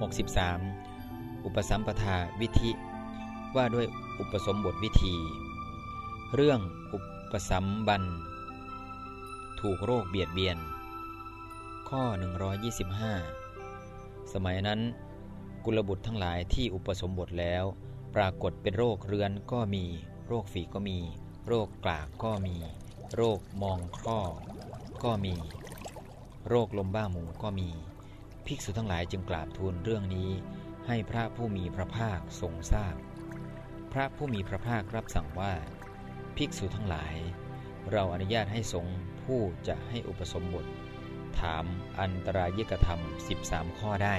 63 อุปสัมปทาวิธิว่าด้วยอุปสมบทวิธี เรื่องอุปสัมบัน ถูกโรคเบียดเบียน ข้อ 125 สมัยนั้นกุลบุตรทั้งหลายที่อุปสมบทแล้ว ปรากฏเป็นโรคเรือนก็มี โรคฝีก็มี โรคกลากก็มี โรคมองข้อก็มี โรคลมบ้าหมูก็มี ภิกษุทั้งหลายจึงกราบทูลเรื่องนี้ ให้พระผู้มีพระภาคทรงทราบพระผู้มีพระภาครับสั่งว่า ภิกษุทั้งหลาย เราอนุญาตให้สงฆ์ผู้จะให้อุปสมบท ถามอันตรายกธรรม 13 ข้อได้